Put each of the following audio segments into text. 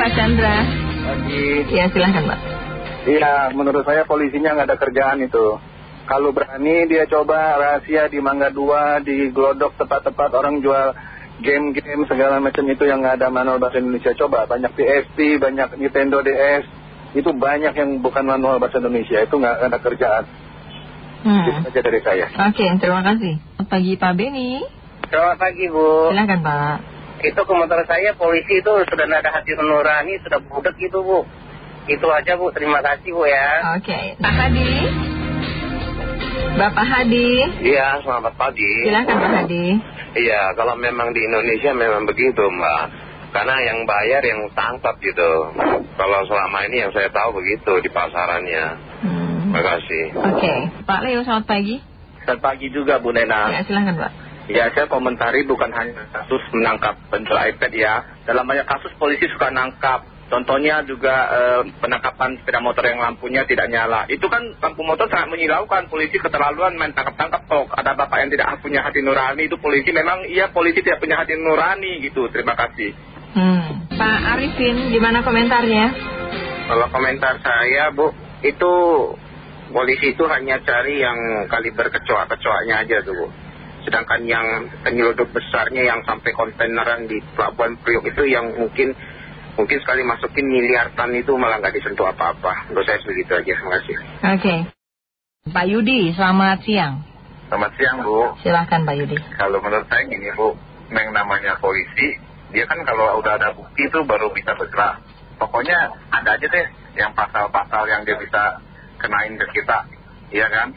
Pak Chandra. Pagi. Ya silahkan Pak. Iya, menurut saya polisinya nggak ada kerjaan itu. Kalau berani dia coba rahasia di Mangga Dua, di Glodok tempat-tempat orang jual game-game segala macam itu yang nggak ada manual bahasa Indonesia. Coba banyak PSP, banyak Nintendo DS, itu banyak yang bukan manual bahasa Indonesia. Itu nggak ada kerjaan. Hmm. Itu saja dari saya. Oke, terima kasih. Pagi Pak Beni. Selamat pagi Bu. Silahkan Pak. Itu komentar saya polisi itu sudah tidak ada hati nurani, sudah budek gitu Bu. Itu aja Bu, terima kasih Bu ya. Oke, Pak Hadi. Bapak Hadi. Iya, selamat pagi. Silahkan Pak Hadi. Iya, kalau memang di Indonesia memang begitu, Mbak. Karena yang bayar yang tangkap gitu. Kalau selama ini yang saya tahu begitu di pasarannya. Hmm. Terima kasih. Oke, Pak Leo selamat pagi. Selamat pagi juga Bu Nena. Ya silahkan Pak. Ya, saya komentari bukan hanya kasus menangkap penjual iPad ya. Dalam banyak kasus polisi suka nangkap. Contohnya juga eh, penangkapan sepeda motor yang lampunya tidak nyala. Itu kan lampu motor sangat menyilaukan. Polisi keterlaluan main tangkap-tangkap kok. Ada bapak yang tidak punya hati nurani. Itu polisi memang iya polisi tidak punya hati nurani gitu. Terima kasih. Hmm. Pak Arifin, gimana komentarnya? Kalau komentar saya Bu, itu polisi itu hanya cari yang kaliber kecoa-kecoanya aja tuh Bu. Sedangkan yang penyeludup besarnya yang sampai kontaineran di Pelabuhan Priok itu yang mungkin mungkin sekali masukin miliar ton itu malah nggak disentuh apa-apa. Menurut saya begitu aja. Terima kasih. Oke. Pak Yudi, selamat siang. Selamat siang Bu. Silahkan Pak Yudi. Kalau menurut saya gini Bu, yang namanya polisi, dia kan kalau udah ada bukti itu baru bisa bergerak. Pokoknya ada aja deh yang pasal-pasal yang dia bisa kenain ke kita, iya kan?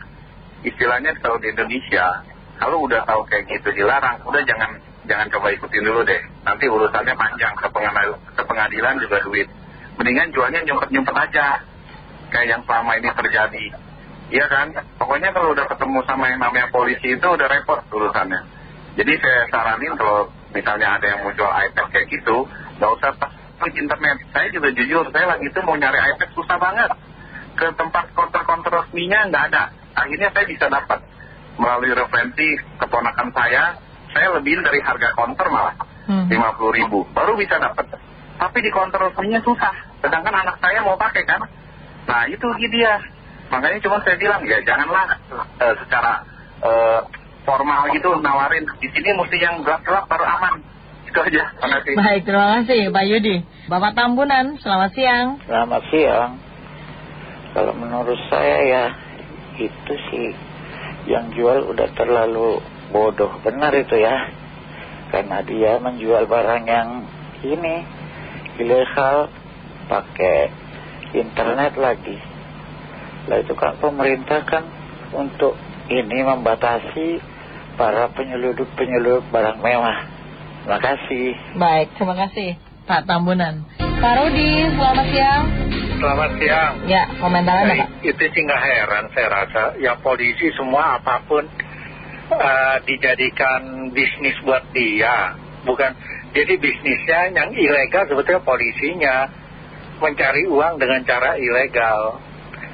Istilahnya kalau di Indonesia, kalau udah tahu kayak gitu dilarang, udah jangan jangan coba ikutin dulu deh. Nanti urusannya panjang ke pengadilan, ke pengadilan juga duit. Mendingan jualnya nyumpet-nyumpet aja, kayak yang selama ini terjadi. Iya kan? Pokoknya kalau udah ketemu sama yang namanya polisi itu udah repot urusannya. Jadi saya saranin kalau misalnya ada yang mau jual iPad kayak gitu, nggak usah pas klik internet. Saya juga jujur, saya lagi itu mau nyari iPad susah banget. Ke tempat konter-konter resminya nggak ada. Akhirnya saya bisa dapat melalui referensi keponakan saya, saya lebih dari harga konter malah. Hmm. 50 ribu, baru bisa dapat. Tapi di konter resminya susah. Sedangkan anak saya mau pakai kan. Nah itu dia. Makanya cuma saya bilang ya janganlah eh, secara eh, formal gitu nawarin. Di sini mesti yang gelap-gelap baru aman. Itu aja. Terima kasih. Baik, terima kasih Pak Yudi. Bapak Tambunan, selamat siang. Selamat siang. Kalau menurut saya ya itu sih yang jual udah terlalu bodoh. Benar itu ya. Karena dia menjual barang yang ini ilegal pakai internet lagi. Lah itu kan pemerintah kan untuk ini membatasi para penyelundup-penyelundup barang mewah. Terima kasih. Baik, terima kasih Pak Tambunan. Pak Rudi, selamat siang. Selamat siang. Ya, komentar Anda Pak. itu sih nggak heran saya rasa. Ya polisi semua apa pun eh, dijadikan bisnis buat dia. Bukan, jadi bisnisnya yang ilegal sebetulnya polisinya mencari uang dengan cara ilegal.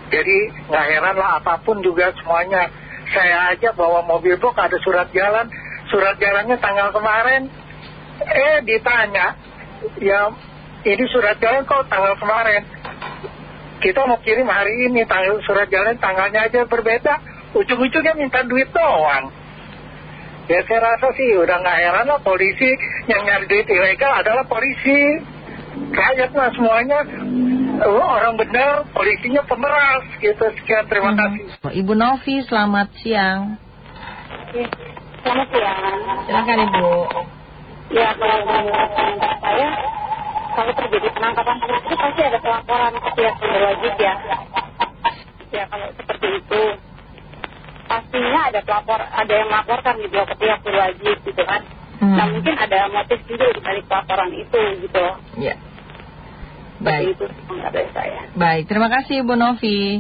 Jadi nggak heran lah apa pun juga semuanya. Saya aja bawa mobil box ada surat jalan, surat jalannya tanggal kemarin. Eh ditanya, ya ini surat jalan kok tanggal kemarin. Kita mau kirim hari ini, tanggal surat jalan tanggalnya aja berbeda. Ujung-ujungnya minta duit doang. Ya saya rasa sih udah nggak heran lah polisi yang nyari duit ilegal adalah polisi. Rakyat mah semuanya oh, orang benar, polisinya pemeras gitu. Sekian terima kasih. Ibu Novi, selamat siang. Selamat siang. Silakan Ibu. Ya, kalau komentar saya, kalau terjadi penangkapan polisi pasti ada pelaporan ke pihak berwajib ya. Ya, kalau seperti itu, pastinya ada pelapor, ada yang melaporkan gitu ke pihak berwajib gitu kan. Hmm. Nah, mungkin ada motif juga di balik pelaporan itu gitu. Ya. Seperti Baik, itu saya. baik. Terima kasih Ibu Novi.